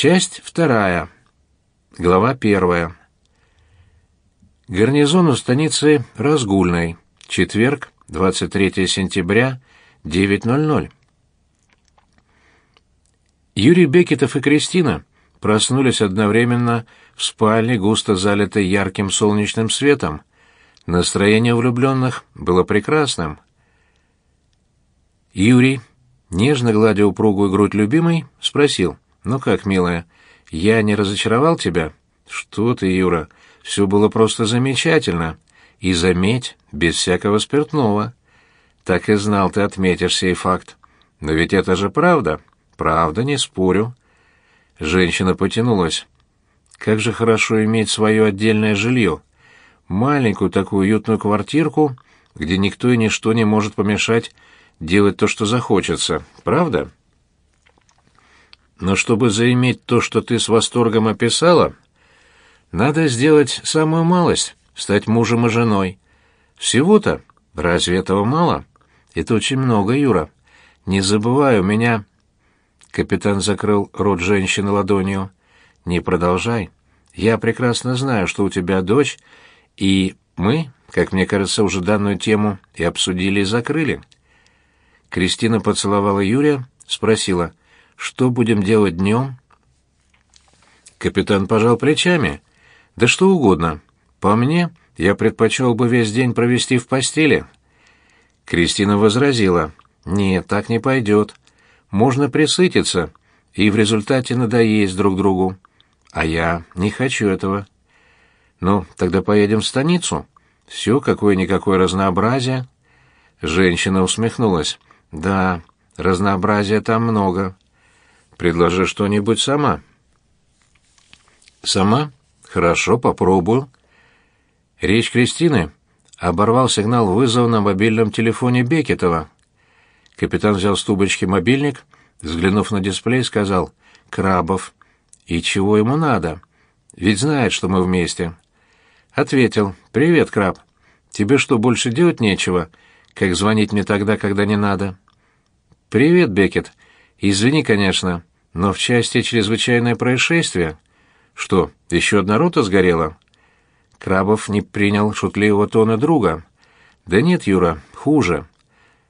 Часть вторая. Глава первая. Гарнизон у станицы Разгульной. Четверг, 23 сентября, 9.00. Юрий Бекетов и Кристина проснулись одновременно в спальне, густо залитой ярким солнечным светом. Настроение влюбленных было прекрасным. Юрий, нежно гладя упругую грудь любимой, спросил, «Ну как, милая, я не разочаровал тебя?» «Что ты, Юра, все было просто замечательно. И, заметь, без всякого спиртного». «Так и знал, ты отметишь сей факт. Но ведь это же правда». «Правда, не спорю». Женщина потянулась. «Как же хорошо иметь свое отдельное жилье. Маленькую такую уютную квартирку, где никто и ничто не может помешать делать то, что захочется. Правда?» Но чтобы заиметь то, что ты с восторгом описала, надо сделать самую малость — стать мужем и женой. Всего-то? Разве этого мало? Это очень много, Юра. Не забывай, у меня Капитан закрыл рот женщины ладонью. «Не продолжай. Я прекрасно знаю, что у тебя дочь, и мы, как мне кажется, уже данную тему и обсудили, и закрыли». Кристина поцеловала Юрия, спросила, «Что будем делать днем?» Капитан пожал плечами. «Да что угодно. По мне, я предпочел бы весь день провести в постели». Кристина возразила, «Нет, так не пойдет можно присытиться и в результате надоесть друг другу. А я не хочу этого. Ну, тогда поедем в станицу. Все какое-никакое разнообразие. Женщина усмехнулась. Да, разнообразия там много. Предложи что-нибудь сама. Сама? Хорошо, попробую. Речь Кристины оборвал сигнал вызова на мобильном телефоне Бекетова. Капитан взял с тубочки мобильник, взглянув на дисплей, сказал «Крабов». «И чего ему надо? Ведь знает, что мы вместе». Ответил «Привет, Краб. Тебе что, больше делать нечего, как звонить мне тогда, когда не надо?» «Привет, Бекет. Извини, конечно, но в части чрезвычайное происшествие». «Что, еще одна рота сгорела?» Крабов не принял шутливого тона друга. «Да нет, Юра, хуже.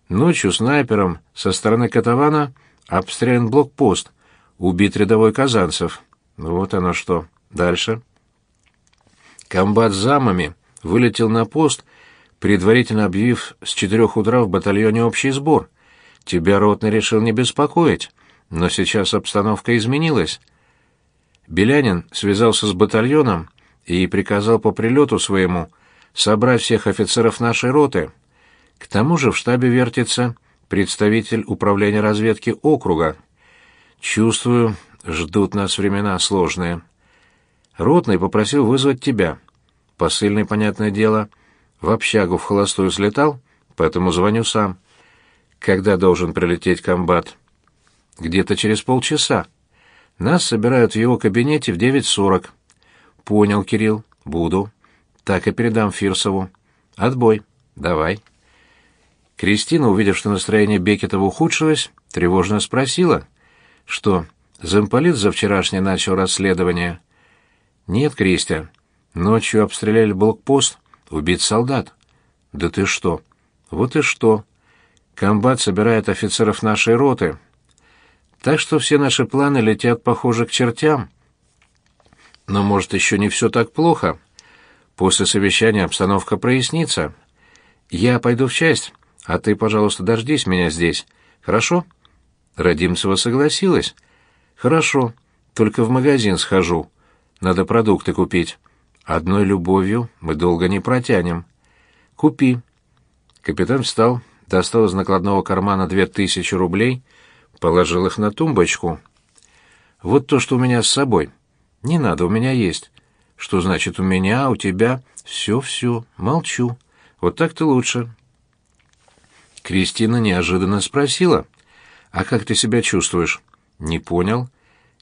Ночью снайпером со стороны Катавана обстрелян блокпост, убит рядовой Казанцев. Вот оно что. Дальше. Комбат с замами вылетел на пост, предварительно объявив с четырех утра в батальоне общий сбор. Тебя ротный решил не беспокоить, но сейчас обстановка изменилась. Белянин связался с батальоном и приказал по прилету своему собрать всех офицеров нашей роты — к тому же в штабе вертится представитель управления разведки округа. Чувствую, ждут нас времена сложные. Ротный попросил вызвать тебя. Посыльный, понятное дело, в общагу в холостую слетал, поэтому звоню сам. Когда должен прилететь комбат? Где-то через полчаса. Нас собирают в его кабинете в 9.40. Понял, Кирилл, буду. Так и передам Фирсову. Отбой. Давай. Кристина, увидев, что настроение Бекетова ухудшилось, тревожно спросила, что замполит за вчерашнее начал расследование. «Нет, Кристия. Ночью обстреляли блокпост, убит солдат». «Да ты что?» «Вот и что. Комбат собирает офицеров нашей роты. Так что все наши планы летят, похоже, к чертям. Но, может, еще не все так плохо. После совещания обстановка прояснится. Я пойду в часть». А ты, пожалуйста, дождись меня здесь. Хорошо? Родимцева согласилась. Хорошо. Только в магазин схожу. Надо продукты купить. Одной любовью мы долго не протянем. Купи. Капитан встал, достал из накладного кармана две тысячи рублей, положил их на тумбочку. Вот то, что у меня с собой. Не надо, у меня есть. Что значит у меня, у тебя? Все-все, молчу. Вот так-то лучше. Кристина неожиданно спросила. «А как ты себя чувствуешь?» «Не понял.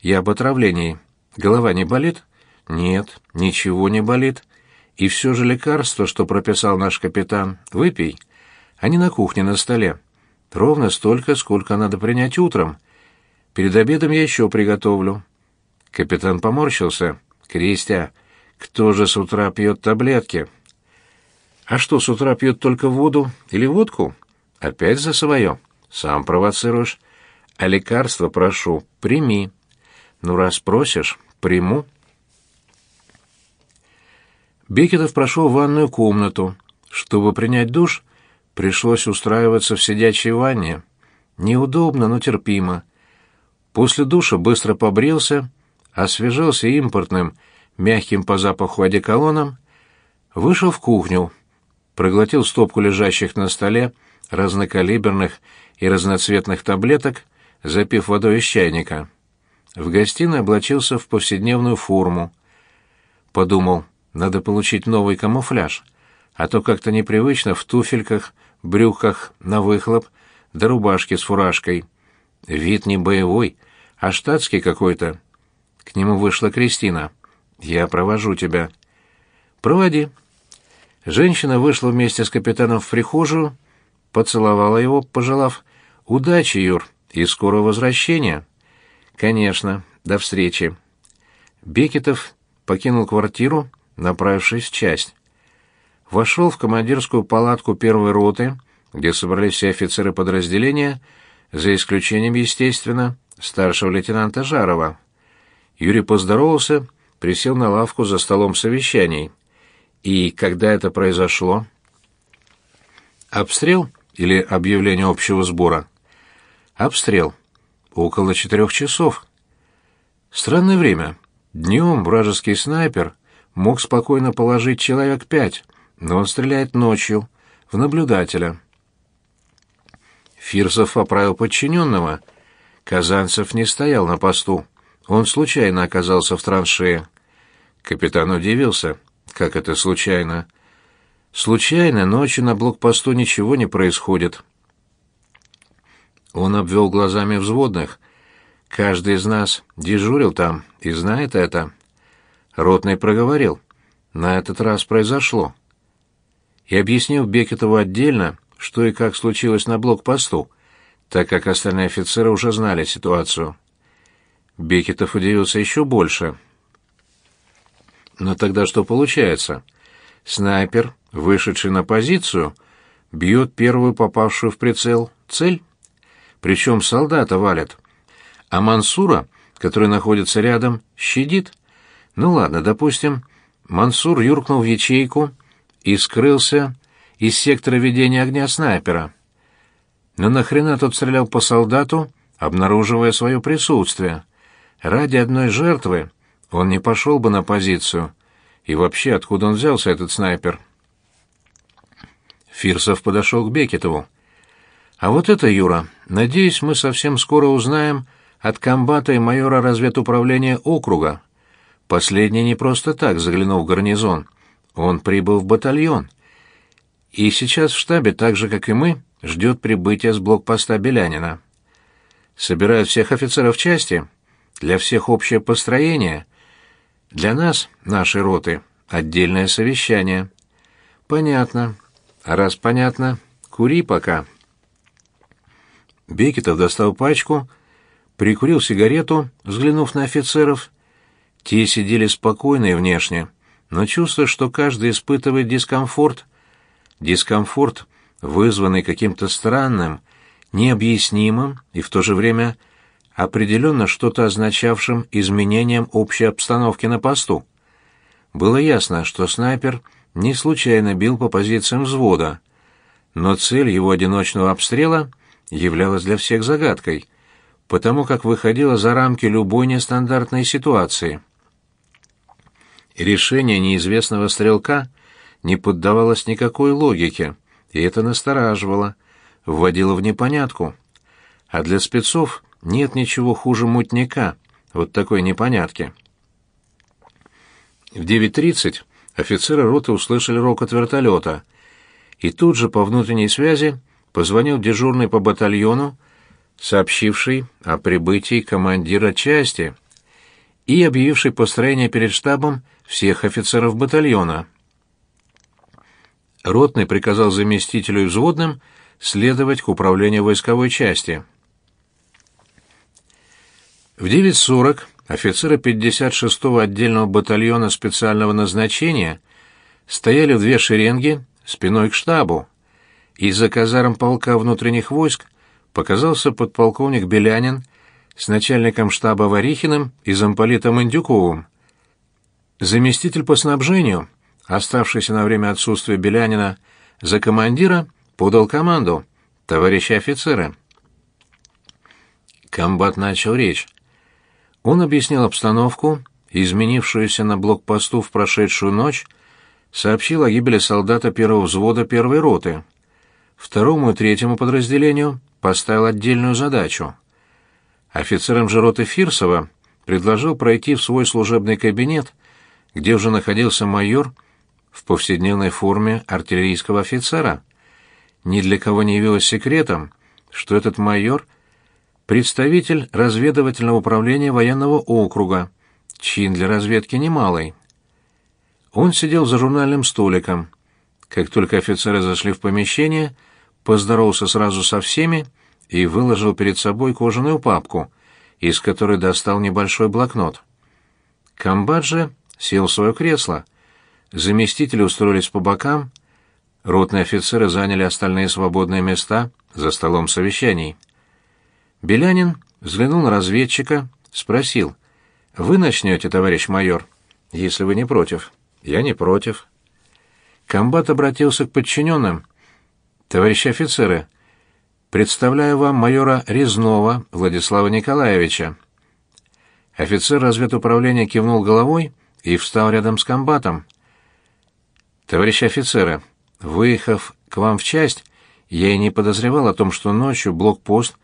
Я об отравлении. Голова не болит?» «Нет, ничего не болит. И все же лекарство, что прописал наш капитан, выпей. Они на кухне на столе. Ровно столько, сколько надо принять утром. Перед обедом я еще приготовлю». Капитан поморщился. «Кристия, кто же с утра пьет таблетки?» «А что, с утра пьет только воду или водку?» «Опять за свое. Сам провоцируешь. А лекарство прошу, прими. Ну, раз просишь, приму». Бекетов прошел в ванную комнату. Чтобы принять душ, пришлось устраиваться в сидячей ванне. Неудобно, но терпимо. После душа быстро побрился, освежился импортным, мягким по запаху одеколоном, вышел в кухню, проглотил стопку лежащих на столе разнокалиберных и разноцветных таблеток, запив водой из чайника. В гостиной облачился в повседневную форму. Подумал, надо получить новый камуфляж, а то как-то непривычно в туфельках, брюках на выхлоп, да рубашке с фуражкой. Вид не боевой, а штатский какой-то. К нему вышла Кристина. «Я провожу тебя». «Проводи». Женщина вышла вместе с капитаном в прихожую, поцеловала его, пожелав «Удачи, Юр, и скорого возвращения». «Конечно, до встречи». Бекетов покинул квартиру, направившись в часть. Вошел в командирскую палатку первой роты, где собрались все офицеры подразделения, за исключением, естественно, старшего лейтенанта Жарова. Юрий поздоровался, присел на лавку за столом совещаний. И когда это произошло? Обстрел или объявление общего сбора? Обстрел. Около четырех часов. Странное время. Днем вражеский снайпер — мог спокойно положить человек пять, но он стреляет ночью, в наблюдателя. Фирсов поправил подчиненного. Казанцев не стоял на посту. Он случайно оказался в траншее. Капитан удивился. Как это случайно? Случайно ночью на блокпосту ничего не происходит. Он обвел глазами взводных. Каждый из нас дежурил там и знает это. Ротный проговорил. На этот раз произошло. И объяснил Бекетову отдельно, что и как случилось на блокпосту, так как остальные офицеры уже знали ситуацию. Бекетов удивился еще больше. Но тогда что получается? Снайпер, вышедший на позицию, бьет первую попавшую в прицел цель, причем солдата валят, а Мансура, который находится рядом, щадит — ну ладно, допустим, Мансур юркнул в ячейку и скрылся из сектора ведения огня снайпера. Но нахрена тот стрелял по солдату, обнаруживая свое присутствие? Ради одной жертвы он не пошел бы на позицию. И вообще, откуда он взялся, этот снайпер? Фирсов подошел к Бекетову. «А вот это, Юра, надеюсь, мы совсем скоро узнаем от комбата и майора разведуправления округа, Последний не просто так заглянул в гарнизон. Он прибыл в батальон. И сейчас в штабе, так же, как и мы, ждет прибытия с блокпоста Белянина. Собирают всех офицеров части, для всех общее построение. Для нас, нашей роты, отдельное совещание. Понятно. Раз понятно, кури пока. Бекетов достал пачку, прикурил сигарету, взглянув на офицеров, те сидели спокойные внешне, но чувствуя, что каждый испытывает дискомфорт. Дискомфорт, вызванный каким-то странным, необъяснимым и в то же время определенно что-то означавшим изменением общей обстановки на посту. Было ясно, что снайпер не случайно бил по позициям взвода, но цель его одиночного обстрела являлась для всех загадкой, потому как выходила за рамки любой нестандартной ситуации. Решение неизвестного стрелка не поддавалось никакой логике, и это настораживало, вводило в непонятку. А для спецов нет ничего хуже мутника, вот такой непонятки. В 9.30 офицеры роты услышали рокот вертолета, и тут же по внутренней связи позвонил дежурный по батальону, сообщивший о прибытии командира части и объявивший построение перед штабом всех офицеров батальона. Ротный приказал заместителю и взводным следовать к управлению войсковой части. В 9.40 офицеры 56-го отдельного батальона специального назначения стояли в две шеренги спиной к штабу. Из-за казарм полка внутренних войск показался подполковник Белянин с начальником штаба Варихиным и замполитом Индюковым. Заместитель по снабжению, оставшийся на время отсутствия Белянина, за командира подал команду «Товарищи офицеры». Комбат начал речь. Он объяснил обстановку, изменившуюся на блокпосту в прошедшую ночь, сообщил о гибели солдата первого взвода первой роты. Второму и третьему подразделению поставил отдельную задачу. Офицерам же роты Фирсова предложил пройти в свой служебный кабинет, где уже находился майор в повседневной форме артиллерийского офицера. Ни для кого не явилось секретом, что этот майор — представитель разведывательного управления военного округа, чин для разведки немалый. Он сидел за журнальным столиком. Как только офицеры зашли в помещение, поздоровался сразу со всеми и выложил перед собой кожаную папку, из которой достал небольшой блокнот. Комбат сел в свое кресло. Заместители устроились по бокам, ротные офицеры заняли остальные свободные места за столом совещаний. Белянин взглянул на разведчика, спросил, «Вы начнете, товарищ майор, если вы не против». Я не против. Комбат обратился к подчиненным. Товарищи офицеры, представляю вам майора Резнова Владислава Николаевича. Офицер разведуправления кивнул головой и встал рядом с комбатом. Товарищи офицеры, выехав к вам в часть, я и не подозревал о том, что ночью блокпост,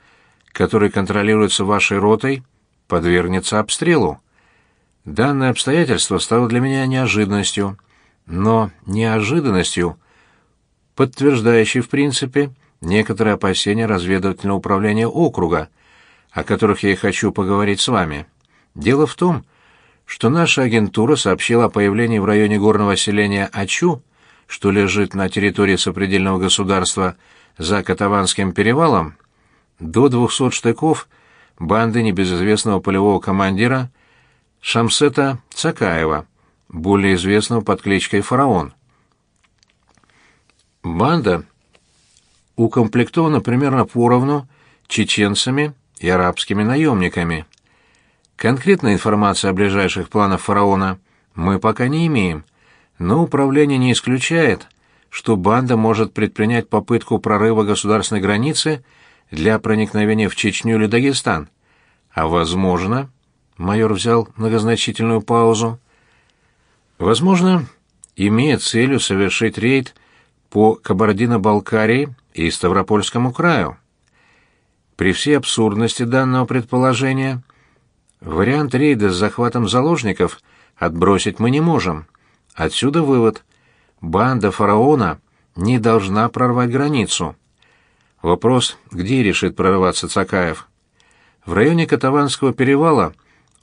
который контролируется вашей ротой, подвергнется обстрелу. Данное обстоятельство стало для меня неожиданностью, но неожиданностью, подтверждающей в принципе некоторые опасения разведывательного управления округа, о которых я и хочу поговорить с вами. Дело в том, что наша агентура сообщила о появлении в районе горного селения Ачу, что лежит на территории сопредельного государства за Катаванским перевалом, до 200 штыков банды небезызвестного полевого командира – Шамсета Цакаева, более известного под кличкой «Фараон». Банда укомплектована примерно поровну чеченцами и арабскими наемниками. Конкретной информации о ближайших планах фараона мы пока не имеем, но управление не исключает, что банда может предпринять попытку прорыва государственной границы для проникновения в Чечню или Дагестан, а возможно, Майор взял многозначительную паузу. Возможно, имеет целью совершить рейд по Кабардино-Балкарии и Ставропольскому краю. При всей абсурдности данного предположения, вариант рейда с захватом заложников отбросить мы не можем. Отсюда вывод. Банда фараона не должна прорвать границу. Вопрос, где решит прорываться Цакаев? В районе Катаванского перевала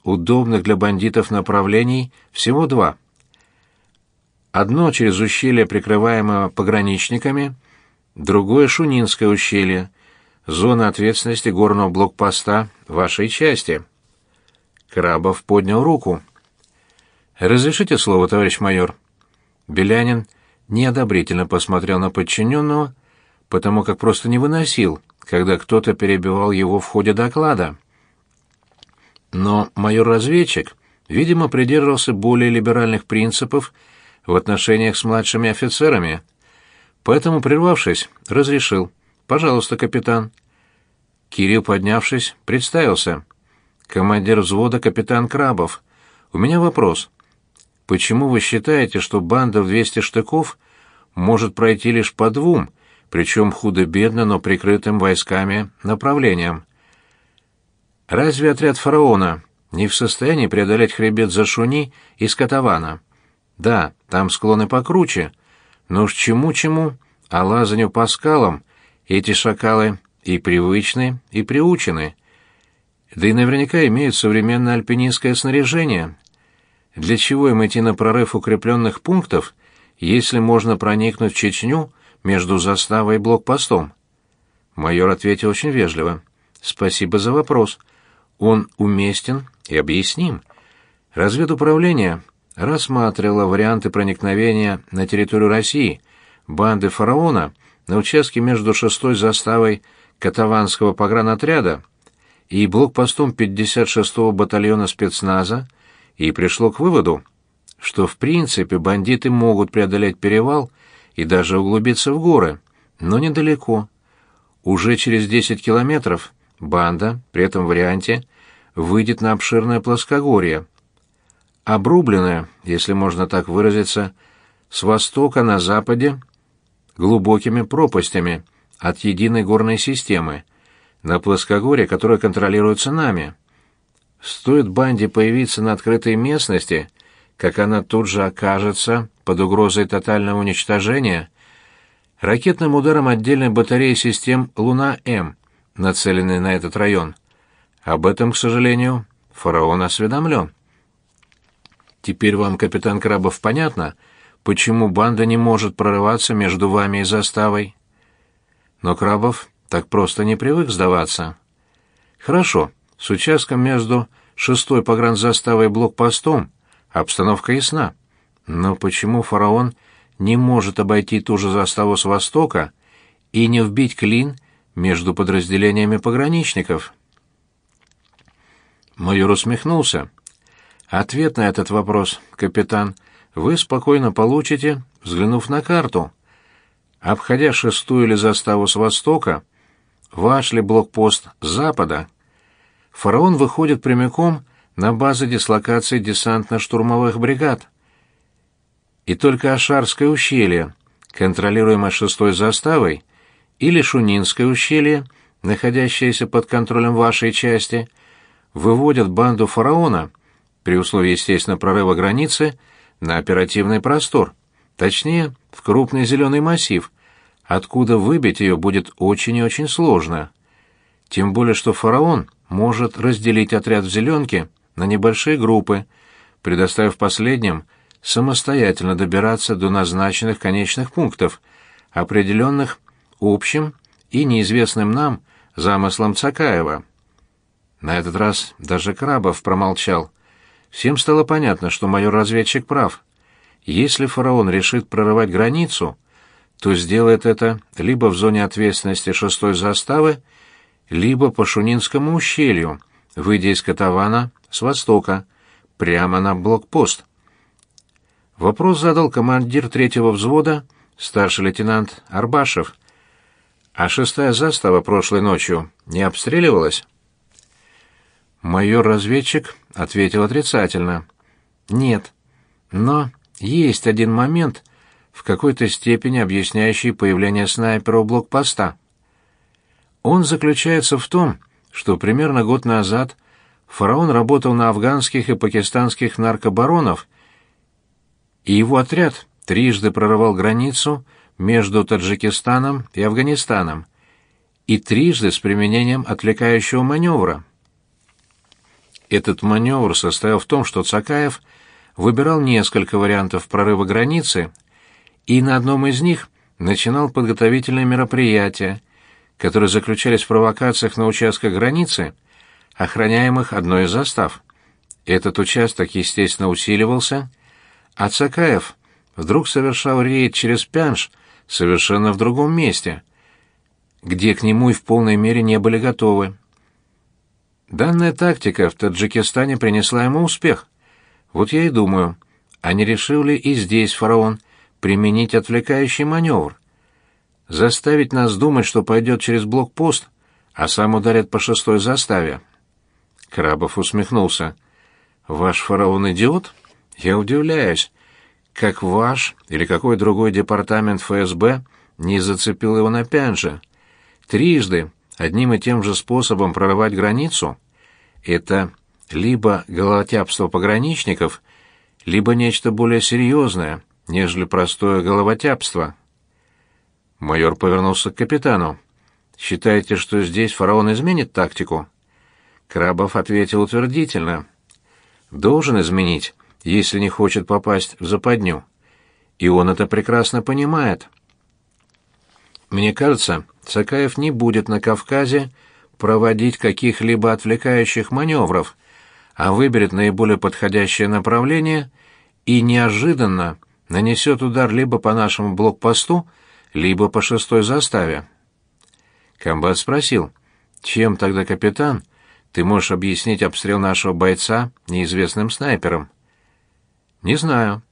удобных для бандитов направлений всего два. Одно через ущелье, прикрываемое пограничниками, другое — Шунинское ущелье, зона ответственности горного блокпоста вашей части. Крабов поднял руку. «Разрешите слово, товарищ майор?» Белянин неодобрительно посмотрел на подчиненного, потому как просто не выносил, когда кто-то перебивал его в ходе доклада. Но майор-разведчик, видимо, придерживался более либеральных принципов в отношениях с младшими офицерами. Поэтому, прервавшись, разрешил. «Пожалуйста, капитан». Кирилл, поднявшись, представился. «Командир взвода капитан Крабов. У меня вопрос. Почему вы считаете, что банда в 200 штыков может пройти лишь по двум, причем худо-бедно, но прикрытым войсками, направлениям? Разве отряд фараона не в состоянии преодолеть хребет Зашуни и Скотована? Да, там склоны покруче, но уж чему-чему, а лазанию по скалам эти шакалы и привычны, и приучены. Да и наверняка имеют современное альпинистское снаряжение. Для чего им идти на прорыв укрепленных пунктов, если можно проникнуть в Чечню между заставой и блокпостом? Майор ответил очень вежливо. «Спасибо за вопрос. Он уместен и объясним. Разведуправление рассматривало варианты проникновения на территорию России банды «Фараона» на участке между шестой заставой Катаванского погранотряда и блокпостом 56-го батальона спецназа и пришло к выводу, что в принципе бандиты могут преодолеть перевал и даже углубиться в горы, но недалеко. Уже через 10 километров банда, при этом варианте, выйдет на обширное плоскогорье, обрубленное, если можно так выразиться, с востока на западе глубокими пропастями от единой горной системы, на плоскогорье, которое контролируется нами. Стоит банде появиться на открытой местности, как она тут же окажется под угрозой тотального уничтожения ракетным ударом отдельной батареи систем «Луна-М», нацеленной на этот район. Об этом, к сожалению, фараон осведомлен. Теперь вам, капитан Крабов, понятно, почему банда не может прорываться между вами и заставой? Но Крабов так просто не привык сдаваться. Хорошо, с участком между шестой погранзаставой и блокпостом обстановка ясна. Но почему фараон не может обойти ту же заставу с востока и не вбить клин между подразделениями пограничников? Майор усмехнулся. Ответ на этот вопрос, капитан, вы спокойно получите, взглянув на карту. Обходя шестую или заставу с востока, ваш ли блокпост запада, фараон выходит прямиком на базы дислокации десантно-штурмовых бригад. И только Ашарское ущелье, контролируемое шестой заставой, или Шунинское ущелье, находящееся под контролем вашей части, выводят банду фараона, при условии, естественно, прорыва границы, на оперативный простор, точнее, в крупный зеленый массив, откуда выбить ее будет очень и очень сложно. Тем более, что фараон может разделить отряд в зеленке на небольшие группы, предоставив последним самостоятельно добираться до назначенных конечных пунктов, определенных общим и неизвестным нам замыслом Цакаева. На этот раз даже Крабов промолчал. Всем стало понятно, что майор-разведчик прав. Если фараон решит прорывать границу, то сделает это либо в зоне ответственности шестой заставы, либо по Шунинскому ущелью, выйдя из Катавана с востока, прямо на блокпост. Вопрос задал командир третьего взвода, старший лейтенант Арбашев. А шестая застава прошлой ночью не обстреливалась? Майор-разведчик ответил отрицательно. Нет. Но есть один момент, в какой-то степени объясняющий появление снайпера у блокпоста. Он заключается в том, что примерно год назад фараон работал на афганских и пакистанских наркобаронов, и его отряд трижды прорывал границу между Таджикистаном и Афганистаном, и трижды с применением отвлекающего маневра. Этот маневр состоял в том, что Цакаев выбирал несколько вариантов прорыва границы и на одном из них начинал подготовительные мероприятия, которые заключались в провокациях на участках границы, охраняемых одной из застав. Этот участок, естественно, усиливался, а Цакаев вдруг совершал рейд через Пянш совершенно в другом месте, где к нему и в полной мере не были готовы. Данная тактика в Таджикистане принесла ему успех. Вот я и думаю, а не решил ли и здесь фараон применить отвлекающий маневр? Заставить нас думать, что пойдет через блокпост, а сам ударит по шестой заставе. Крабов усмехнулся. «Ваш фараон идиот? Я удивляюсь, как ваш или какой другой департамент ФСБ не зацепил его на пянже. Трижды одним и тем же способом прорывать границу — это либо головотяпство пограничников, либо нечто более серьезное, нежели простое головотяпство. Майор повернулся к капитану. «Считаете, что здесь фараон изменит тактику?» Крабов ответил утвердительно. «Должен изменить, если не хочет попасть в западню. И он это прекрасно понимает». Мне кажется, Цакаев не будет на Кавказе проводить каких-либо отвлекающих маневров, а выберет наиболее подходящее направление и неожиданно нанесет удар либо по нашему блокпосту, либо по шестой заставе. Комбат спросил, чем тогда, капитан, ты можешь объяснить обстрел нашего бойца неизвестным снайпером? Не знаю.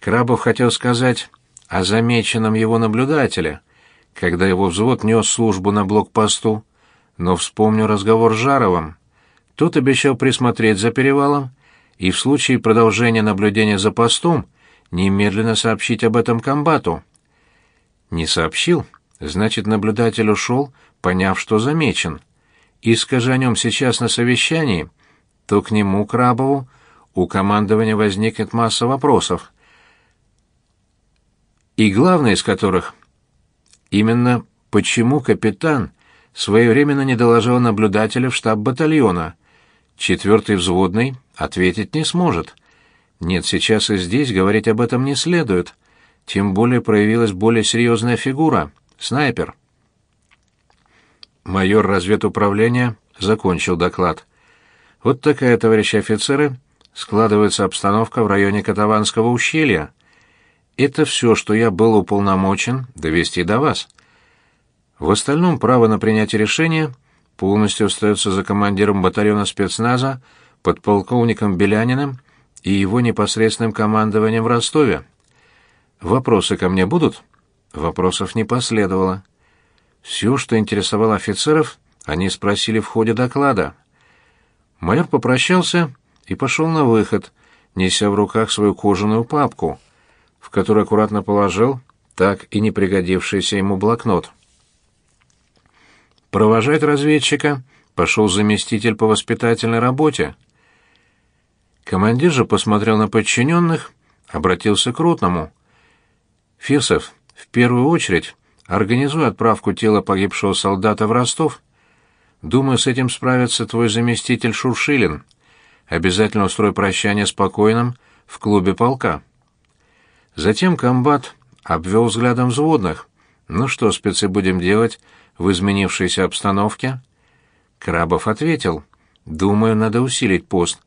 Крабов хотел сказать о замеченном его наблюдателе, когда его взвод нес службу на блокпосту, но вспомню разговор с Жаровым. Тот обещал присмотреть за перевалом и в случае продолжения наблюдения за постом немедленно сообщить об этом комбату. Не сообщил, значит, наблюдатель ушел, поняв, что замечен. И скажи о нем сейчас на совещании, то к нему, Крабову, у командования возникнет масса вопросов. И главное из которых именно почему капитан своевременно не доложил наблюдателя в штаб батальона. Четвертый взводный ответить не сможет. Нет, сейчас и здесь говорить об этом не следует. Тем более проявилась более серьезная фигура — снайпер. Майор разведуправления закончил доклад. Вот такая, товарищи офицеры, складывается обстановка в районе Катаванского ущелья. Это все, что я был уполномочен довести до вас. В остальном право на принятие решения полностью остается за командиром батальона спецназа, подполковником Беляниным и его непосредственным командованием в Ростове. Вопросы ко мне будут? Вопросов не последовало. Все, что интересовало офицеров, они спросили в ходе доклада. Майор попрощался и пошел на выход, неся в руках свою кожаную папку, в которую аккуратно положил так и не пригодившийся ему блокнот. Провожать разведчика пошел заместитель по воспитательной работе. Командир же посмотрел на подчиненных, обратился к ротному. «Фирсов, в первую очередь организуй отправку тела погибшего солдата в Ростов. Думаю, с этим справится твой заместитель Шуршилин. Обязательно устрой прощание с покойным в клубе полка». Затем комбат обвел взглядом взводных. «Ну что, спецы, будем делать в изменившейся обстановке?» Крабов ответил. «Думаю, надо усилить пост.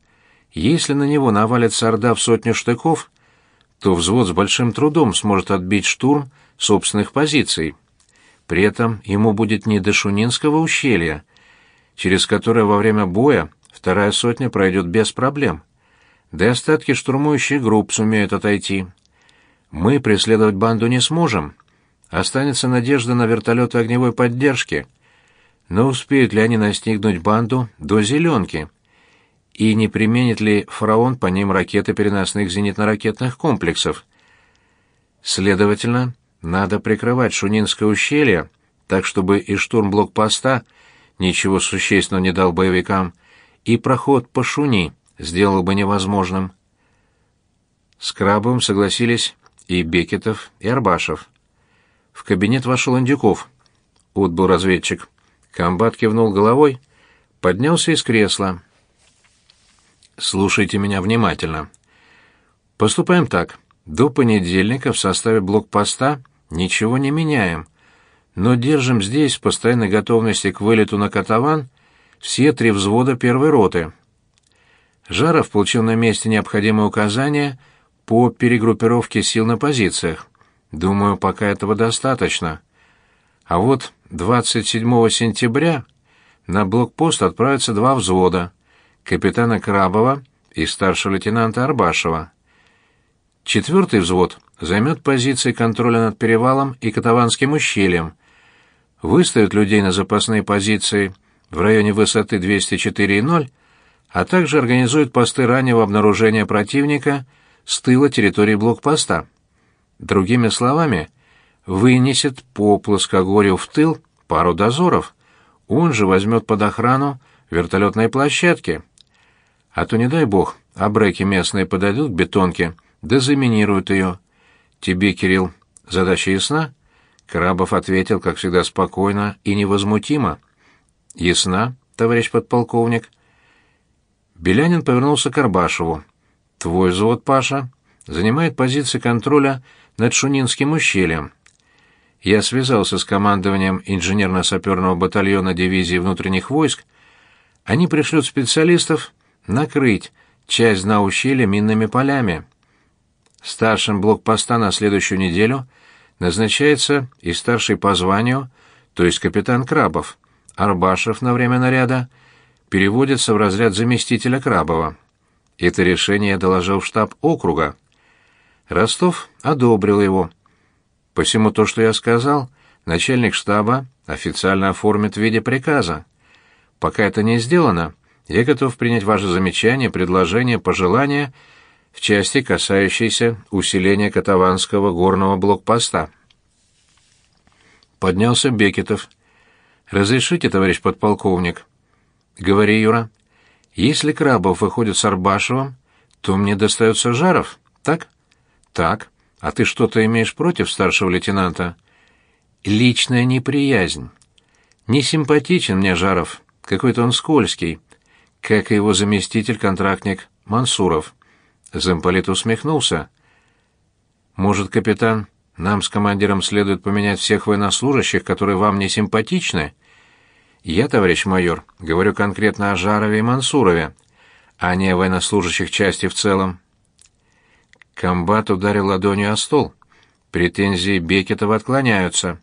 Если на него навалится орда в сотню штыков, то взвод с большим трудом сможет отбить штурм собственных позиций. При этом ему будет не до Шунинского ущелья, через которое во время боя вторая сотня пройдет без проблем. Да и остатки штурмующих групп сумеют отойти. Мы преследовать банду не сможем. Останется надежда на вертолеты огневой поддержки. Но успеют ли они настигнуть банду до «зеленки»? И не применит ли фараон по ним ракеты переносных зенитно-ракетных комплексов. Следовательно, надо прикрывать Шунинское ущелье, так чтобы и штурм блокпоста ничего существенного не дал боевикам, и проход по Шуни сделал бы невозможным. С Крабовым согласились и Бекетов, и Арбашев. В кабинет вошел Индюков. Отбыл разведчик. Комбат кивнул головой, поднялся из кресла. Слушайте меня внимательно. Поступаем так. До понедельника в составе блокпоста ничего не меняем, но держим здесь в постоянной готовности к вылету на Катаван все три взвода первой роты. Жаров получил на месте необходимые указания по перегруппировке сил на позициях. Думаю, пока этого достаточно. А вот 27 сентября на блокпост отправятся два взвода капитана Крабова и старшего лейтенанта Арбашева. Четвертый взвод займет позиции контроля над перевалом и Катаванским ущельем, выставит людей на запасные позиции в районе высоты 204,0, а также организует посты раннего обнаружения противника с тыла территории блокпоста. Другими словами, вынесет по плоскогорью в тыл пару дозоров, он же возьмет под охрану вертолетные площадки. А то, не дай бог, абреки местные подойдут к бетонке, да заминируют ее. Тебе, Кирилл, задача ясна?» Крабов ответил, как всегда, спокойно и невозмутимо. «Ясна, товарищ подполковник?» Белянин повернулся к Арбашеву. «Твой взвод, Паша, занимает позиции контроля над Шунинским ущельем. Я связался с командованием инженерно-саперного батальона дивизии внутренних войск. Они пришлют специалистов накрыть часть дна ущелья минными полями. Старшим блокпоста на следующую неделю назначается и старший по званию, то есть капитан Крабов. Арбашев на время наряда переводится в разряд заместителя Крабова. Это решение доложил в штаб округа. Ростов одобрил его. Посему то, что я сказал, начальник штаба официально оформит в виде приказа. Пока это не сделано, я готов принять ваши замечания, предложения, пожелания в части, касающейся усиления Катаванского горного блокпоста. Поднялся Бекетов. «Разрешите, товарищ подполковник?» «Говори, Юра. Если Крабов выходит с Арбашевым, то мне достается Жаров, так?» «Так. А ты что-то имеешь против старшего лейтенанта?» «Личная неприязнь. Не симпатичен мне Жаров. Какой-то он скользкий как и его заместитель-контрактник Мансуров. Замполит усмехнулся. «Может, капитан, нам с командиром следует поменять всех военнослужащих, которые вам не симпатичны?» «Я, товарищ майор, говорю конкретно о Жарове и Мансурове, а не о военнослужащих части в целом». Комбат ударил ладонью о стол. Претензии Бекетова отклоняются.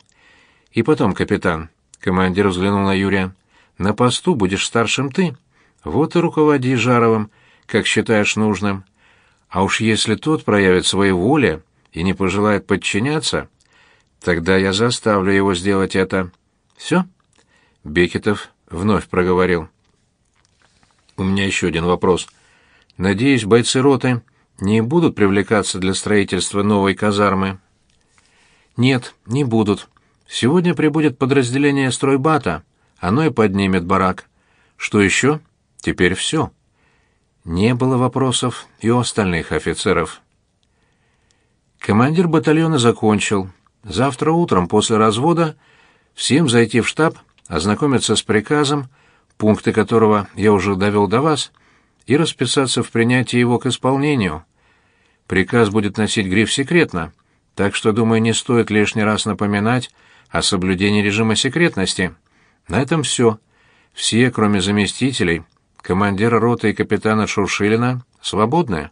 «И потом, капитан», — командир взглянул на Юрия, — «на посту будешь старшим ты». Вот и руководи Жаровым, как считаешь нужным. А уж если тот проявит свою волю и не пожелает подчиняться, тогда я заставлю его сделать это. Все? Бекетов вновь проговорил. У меня еще один вопрос. Надеюсь, бойцы роты не будут привлекаться для строительства новой казармы? Нет, не будут. Сегодня прибудет подразделение стройбата. Оно и поднимет барак. Что еще? Теперь все. Не было вопросов и у остальных офицеров. Командир батальона закончил. Завтра утром после развода всем зайти в штаб, ознакомиться с приказом, пункты которого я уже довел до вас, и расписаться в принятии его к исполнению. Приказ будет носить гриф «секретно», так что, думаю, не стоит лишний раз напоминать о соблюдении режима секретности. На этом все. Все, кроме заместителей, командира роты и капитана Шуршилина свободны.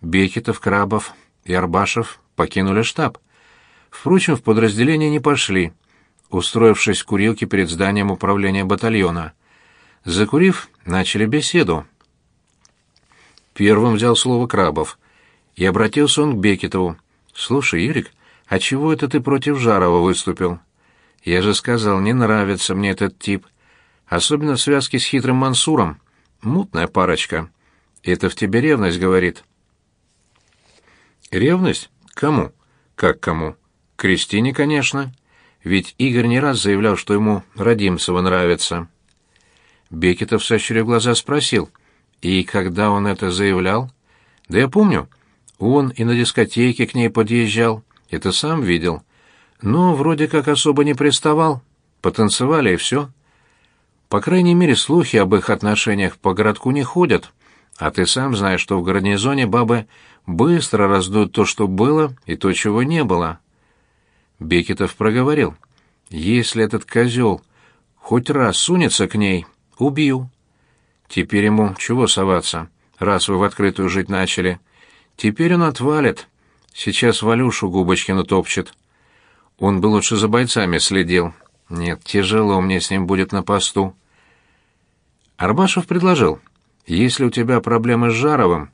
Бекетов, Крабов и Арбашев покинули штаб. Впрочем, в подразделение не пошли, устроившись в курилке перед зданием управления батальона. Закурив, начали беседу. Первым взял слово Крабов, и обратился он к Бекетову. «Слушай, Юрик, а чего это ты против Жарова выступил? Я же сказал, не нравится мне этот тип. Особенно в связке с хитрым Мансуром. Мутная парочка. Это в тебе ревность, говорит. Ревность? Кому? Как кому? Кристине, конечно. Ведь Игорь не раз заявлял, что ему Родимцева нравится. Бекетов, сощурив глаза, спросил. И когда он это заявлял? Да я помню. Он и на дискотеке к ней подъезжал. Это сам видел. Но вроде как особо не приставал. Потанцевали и все. По крайней мере, слухи об их отношениях по городку не ходят, а ты сам знаешь, что в гарнизоне бабы быстро раздуют то, что было, и то, чего не было. Бекетов проговорил. Если этот козел хоть раз сунется к ней, убью. Теперь ему чего соваться, раз вы в открытую жить начали. Теперь он отвалит. Сейчас Валюшу Губочкину топчет. Он бы лучше за бойцами следил. Нет, тяжело мне с ним будет на посту. Арбашев предложил, если у тебя проблемы с Жаровым,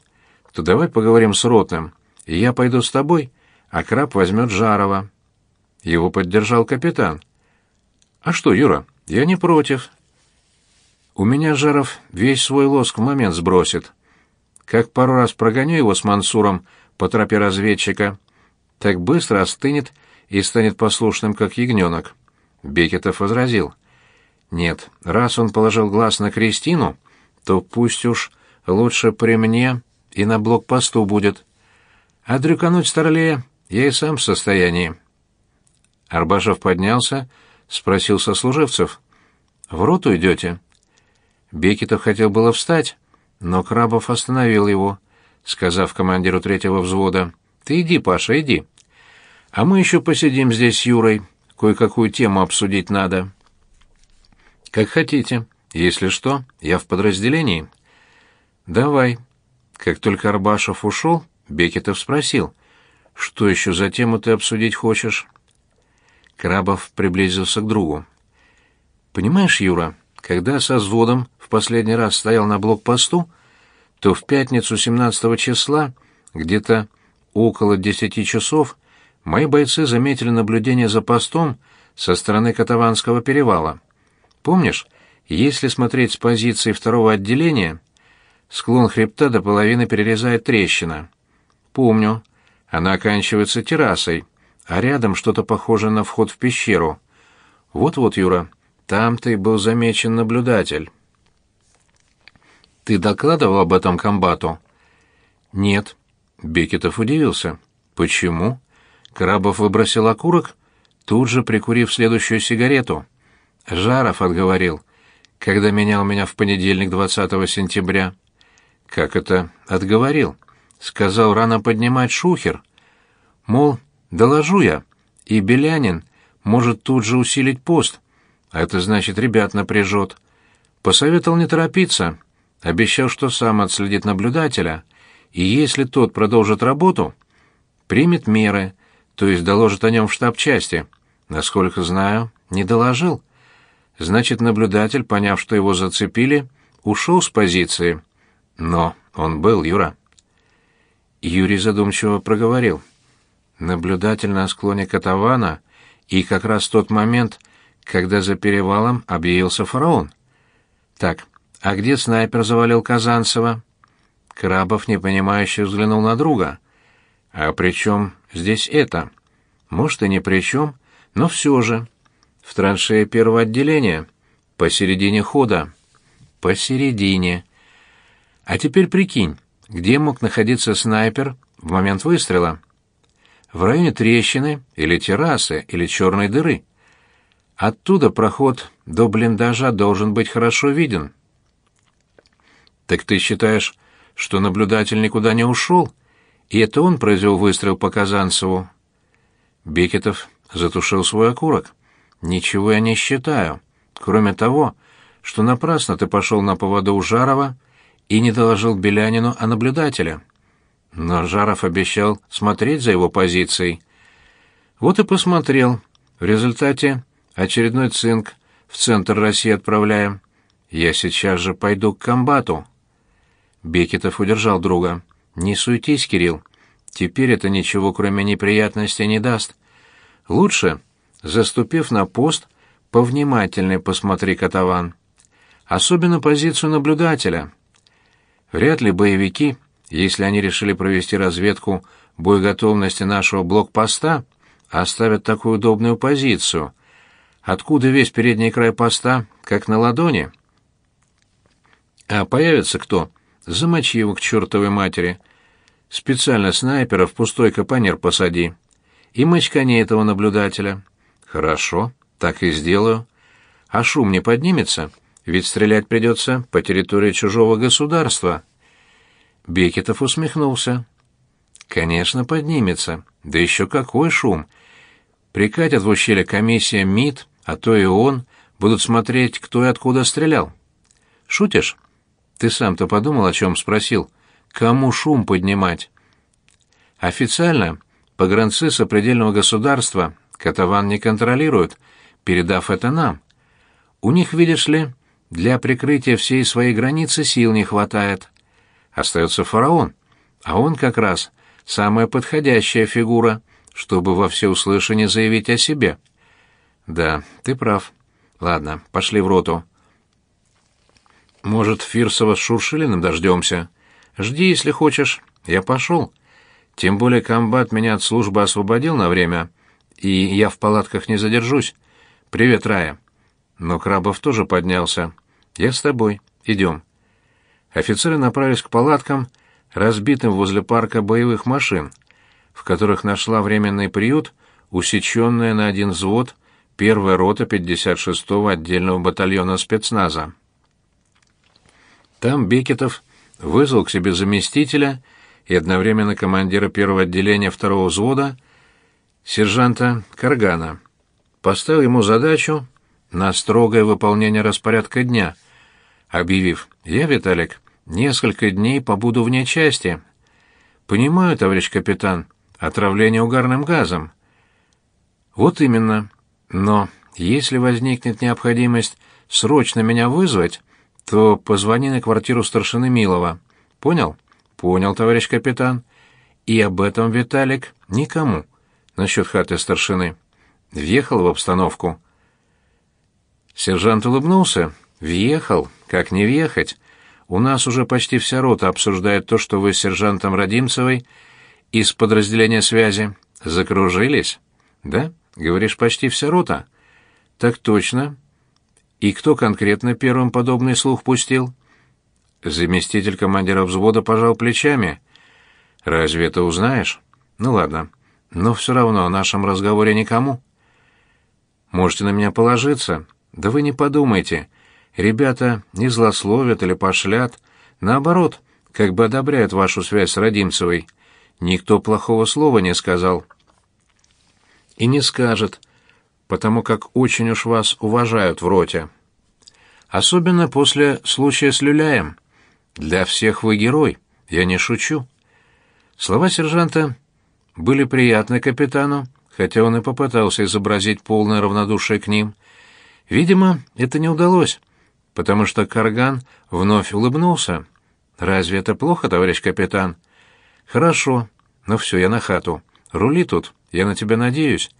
то давай поговорим с Ротным, я пойду с тобой, а Краб возьмет Жарова. Его поддержал капитан. А что, Юра, я не против. У меня Жаров весь свой лоск в момент сбросит. Как пару раз прогоню его с Мансуром по тропе разведчика, так быстро остынет и станет послушным, как ягненок. Бекетов возразил. «Нет, раз он положил глаз на Кристину, то пусть уж лучше при мне и на блокпосту будет. А дрюкануть Старлея я и сам в состоянии». Арбашев поднялся, спросил сослуживцев. «В роту идете?» Бекетов хотел было встать, но Крабов остановил его, сказав командиру третьего взвода. «Ты иди, Паша, иди. А мы еще посидим здесь с Юрой» кое-какую тему обсудить надо. Как хотите. Если что, я в подразделении. Давай. Как только Арбашев ушел, Бекетов спросил, что еще за тему ты обсудить хочешь? Крабов приблизился к другу. Понимаешь, Юра, когда со взводом в последний раз стоял на блокпосту, то в пятницу 17 числа, где-то около десяти часов, мои бойцы заметили наблюдение за постом со стороны Катаванского перевала. Помнишь, если смотреть с позиции второго отделения, склон хребта до половины перерезает трещина. Помню. Она оканчивается террасой, а рядом что-то похожее на вход в пещеру. Вот-вот, Юра, там-то и был замечен наблюдатель. Ты докладывал об этом комбату? Нет. Бекетов удивился. Почему? Крабов выбросил окурок, тут же прикурив следующую сигарету. Жаров отговорил, когда менял меня в понедельник 20 сентября. Как это отговорил? Сказал рано поднимать шухер. Мол, доложу я, и Белянин может тут же усилить пост, а это значит ребят напряжет. Посоветовал не торопиться, обещал, что сам отследит наблюдателя, и если тот продолжит работу, примет меры, то есть доложит о нем в штаб части. Насколько знаю, не доложил. Значит, наблюдатель, поняв, что его зацепили, ушел с позиции. Но он был, Юра. Юрий задумчиво проговорил. Наблюдатель на склоне Катавана и как раз тот момент, когда за перевалом объявился фараон. Так, а где снайпер завалил Казанцева? Крабов непонимающе взглянул на друга. А при чем здесь это? Может, и не при чем, но все же. В траншее первого отделения, посередине хода. Посередине. А теперь прикинь, где мог находиться снайпер в момент выстрела? В районе трещины или террасы или черной дыры. Оттуда проход до блиндажа должен быть хорошо виден. Так ты считаешь, что наблюдатель никуда не ушел, и это он произвел выстрел по Казанцеву? Бекетов затушил свой окурок. Ничего я не считаю, кроме того, что напрасно ты пошел на поводу у Жарова и не доложил Белянину о наблюдателе. Но Жаров обещал смотреть за его позицией. Вот и посмотрел. В результате очередной цинк в центр России отправляем. Я сейчас же пойду к комбату. Бекетов удержал друга. «Не суетись, Кирилл. Теперь это ничего, кроме неприятностей, не даст. Лучше, заступив на пост, повнимательнее посмотри, Катаван. Особенно позицию наблюдателя. Вряд ли боевики, если они решили провести разведку боеготовности нашего блокпоста, оставят такую удобную позицию. Откуда весь передний край поста, как на ладони? А появится кто? Замочи его к чертовой матери. Специально снайпера в пустой капонер посади. И мочкани этого наблюдателя. Хорошо, так и сделаю. А шум не поднимется? Ведь стрелять придется по территории чужого государства. Бекетов усмехнулся. Конечно, поднимется. Да еще какой шум! Прикатят в ущелье комиссия МИД, а то и он, будут смотреть, кто и откуда стрелял. Шутишь? Ты сам-то подумал, о чем спросил? Кому шум поднимать? Официально погранцы сопредельного государства Катаван не контролируют, передав это нам. У них, видишь ли, для прикрытия всей своей границы сил не хватает. Остается фараон, а он как раз самая подходящая фигура, чтобы во всеуслышание заявить о себе. Да, ты прав. Ладно, пошли в роту. Может, Фирсова с Шуршилиным дождемся? Жди, если хочешь. Я пошел. Тем более комбат меня от службы освободил на время, и я в палатках не задержусь. Привет, Рая. Но Крабов тоже поднялся. «Я с тобой. Идем». Офицеры направились к палаткам, разбитым возле парка боевых машин, в которых нашла временный приют, усеченная на один взвод первая рота 56-го отдельного батальона спецназа. Там Бекетов вызвал к себе заместителя и одновременно командира первого отделения второго взвода, сержанта Каргана. Поставил ему задачу на строгое выполнение распорядка дня, объявив «Я, Виталик, несколько дней побуду вне части. Понимаю, товарищ капитан, отравление угарным газом. Вот именно. Но если возникнет необходимость срочно меня вызвать, то позвони на квартиру старшины Милова. Понял? Понял, товарищ капитан. И об этом, Виталик, никому. Насчет хаты старшины. Въехал в обстановку. Сержант улыбнулся. Въехал. Как не въехать? У нас уже почти вся рота обсуждает то, что вы с сержантом Родимцевой из подразделения связи закружились. Да? Говоришь, почти вся рота? Так точно. И кто конкретно первым подобный слух пустил? Заместитель командира взвода пожал плечами. Разве это узнаешь? Ну ладно. Но все равно о нашем разговоре никому. Можете на меня положиться. Да вы не подумайте. Ребята не злословят или пошлят. Наоборот, как бы одобряют вашу связь с Родимцевой. Никто плохого слова не сказал. И не скажет, потому как очень уж вас уважают в роте. Особенно после случая с Люляем. Для всех вы герой, я не шучу. Слова сержанта были приятны капитану, хотя он и попытался изобразить полное равнодушие к ним. Видимо, это не удалось, потому что Карган вновь улыбнулся. «Разве это плохо, товарищ капитан?» «Хорошо, но все, я на хату. Рули тут, я на тебя надеюсь».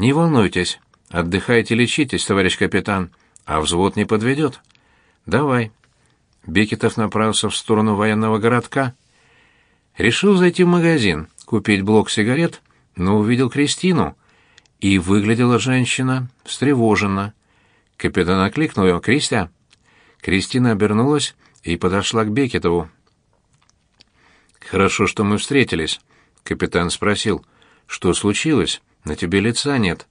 «Не волнуйтесь, отдыхайте, лечитесь, товарищ капитан, а взвод не подведет». «Давай». Бекетов направился в сторону военного городка. Решил зайти в магазин, купить блок сигарет, но увидел Кристину. И выглядела женщина встревоженно. Капитан окликнул ее «Кристия». Кристина обернулась и подошла к Бекетову. «Хорошо, что мы встретились», — капитан спросил. «Что случилось? На тебе лица нет».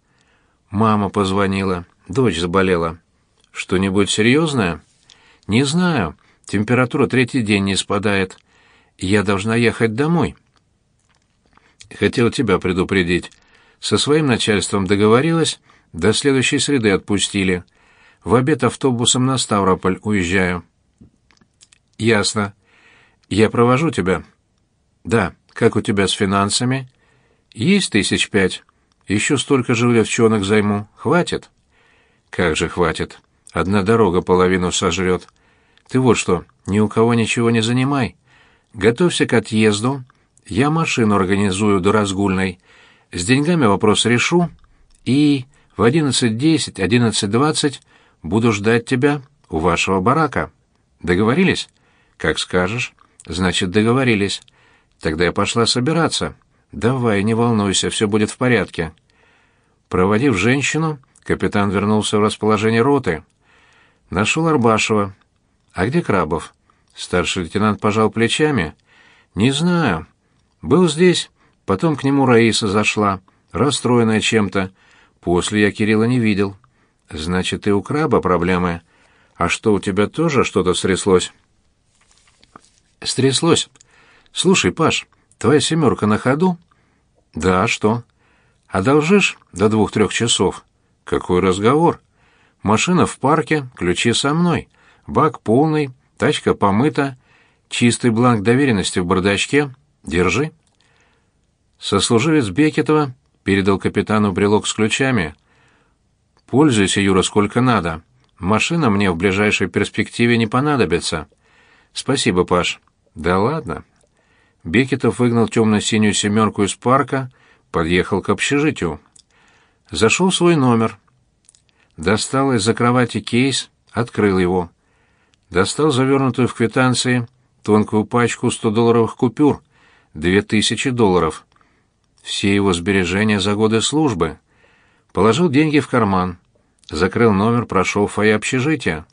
«Мама позвонила. Дочь заболела». «Что-нибудь серьезное?» «Не знаю. Температура третий день не спадает. Я должна ехать домой». «Хотел тебя предупредить. Со своим начальством договорилась, до следующей среды отпустили. В обед автобусом на Ставрополь уезжаю». «Ясно. Я провожу тебя». «Да. Как у тебя с финансами?» «Есть тысяч пять. Еще столько же девчонок займу. Хватит?» «Как же хватит? Одна дорога половину сожрет. Ты вот что, ни у кого ничего не занимай. Готовься к отъезду. Я машину организую до разгульной. С деньгами вопрос решу. И в одиннадцать десять, одиннадцать двадцать буду ждать тебя у вашего барака. Договорились? Как скажешь. Значит, договорились. Тогда я пошла собираться. Давай, не волнуйся, все будет в порядке. Проводив женщину, капитан вернулся в расположение роты. Нашел Арбашева. А где Крабов? Старший лейтенант пожал плечами. Не знаю. Был здесь, потом к нему Раиса зашла, расстроенная чем-то. После я Кирилла не видел. Значит, и у Краба проблемы. А что, у тебя тоже что-то стряслось? Стряслось. Слушай, Паш, твоя семерка на ходу? Да, а что? Одолжишь до двух-трех часов? Какой разговор? Машина в парке, ключи со мной. Бак полный, тачка помыта, чистый бланк доверенности в бардачке. Держи. Сослуживец Бекетова передал капитану брелок с ключами. Пользуйся, Юра, сколько надо. Машина мне в ближайшей перспективе не понадобится. Спасибо, Паш. Да ладно. Бекетов выгнал темно-синюю семерку из парка, подъехал к общежитию. Зашел в свой номер. Достал из-за кровати кейс, открыл его достал завернутую в квитанции тонкую пачку 100-долларовых купюр, две тысячи долларов. Все его сбережения за годы службы. Положил деньги в карман, закрыл номер, прошел в фойе общежития.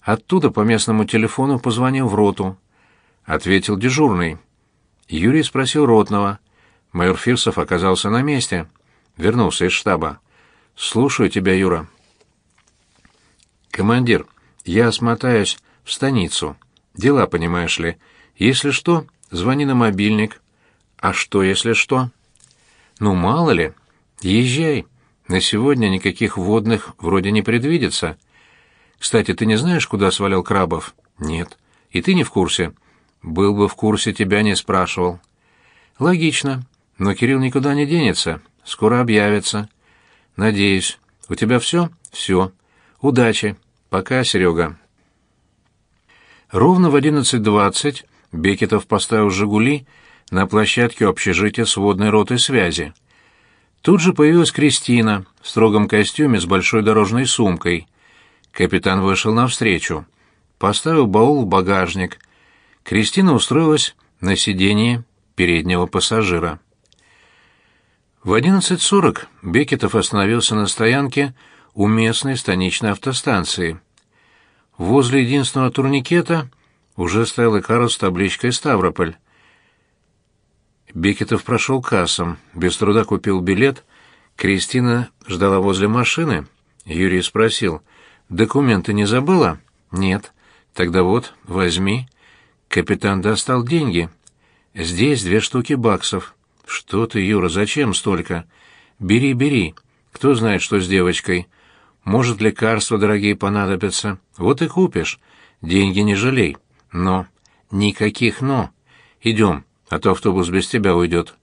Оттуда по местному телефону позвонил в роту. Ответил дежурный. Юрий спросил ротного. Майор Фирсов оказался на месте. Вернулся из штаба. «Слушаю тебя, Юра». «Командир, я смотаюсь в станицу. Дела, понимаешь ли. Если что, звони на мобильник. А что, если что? Ну, мало ли. Езжай. На сегодня никаких водных вроде не предвидится. Кстати, ты не знаешь, куда свалял Крабов? Нет. И ты не в курсе? Был бы в курсе, тебя не спрашивал. Логично. Но Кирилл никуда не денется. Скоро объявится. Надеюсь. У тебя все? Все. Удачи. Пока, Серега. Ровно в 11.20 Бекетов поставил «Жигули» на площадке общежития сводной роты связи. Тут же появилась Кристина в строгом костюме с большой дорожной сумкой. Капитан вышел навстречу. Поставил баул в багажник. Кристина устроилась на сиденье переднего пассажира. В 11.40 Бекетов остановился на стоянке у местной станичной автостанции. Возле единственного турникета уже стоял Икарус с табличкой «Ставрополь». Бекетов прошел кассам, без труда купил билет. Кристина ждала возле машины. Юрий спросил, «Документы не забыла?» «Нет». «Тогда вот, возьми». Капитан достал деньги. «Здесь две штуки баксов». «Что ты, Юра, зачем столько?» «Бери, бери. Кто знает, что с девочкой. Может, лекарства дорогие понадобятся. Вот и купишь. Деньги не жалей. Но. Никаких «но». Идем, а то автобус без тебя уйдет.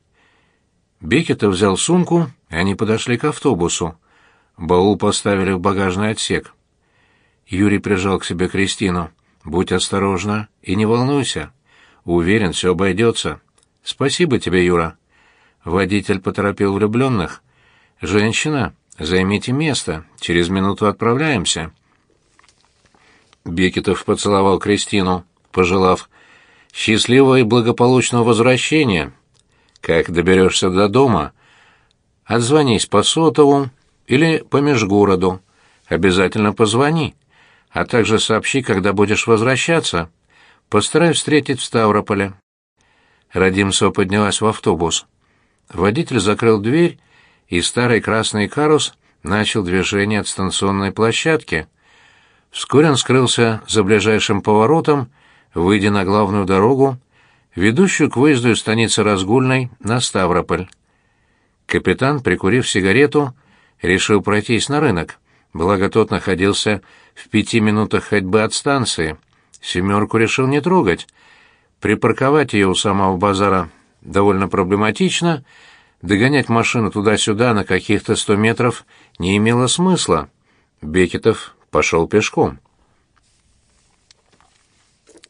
Бекетов взял сумку, и они подошли к автобусу. Баул поставили в багажный отсек. Юрий прижал к себе Кристину. «Будь осторожна и не волнуйся. Уверен, все обойдется. Спасибо тебе, Юра». Водитель поторопил влюбленных. «Женщина, займите место. Через минуту отправляемся». Бекетов поцеловал Кристину, пожелав «Счастливого и благополучного возвращения. Как доберешься до дома, отзвонись по сотову или по межгороду. Обязательно позвони, а также сообщи, когда будешь возвращаться. Постараюсь встретить в Ставрополе». Радимцева поднялась в автобус. Водитель закрыл дверь, и старый красный карус начал движение от станционной площадки. Вскоре он скрылся за ближайшим поворотом, выйдя на главную дорогу, ведущую к выезду из станицы Разгульной на Ставрополь. Капитан, прикурив сигарету, решил пройтись на рынок, благо тот находился в пяти минутах ходьбы от станции. «Семерку» решил не трогать. Припарковать ее у самого базара довольно проблематично, догонять машину туда-сюда на каких-то сто метров не имело смысла. Бекетов пошел пешком.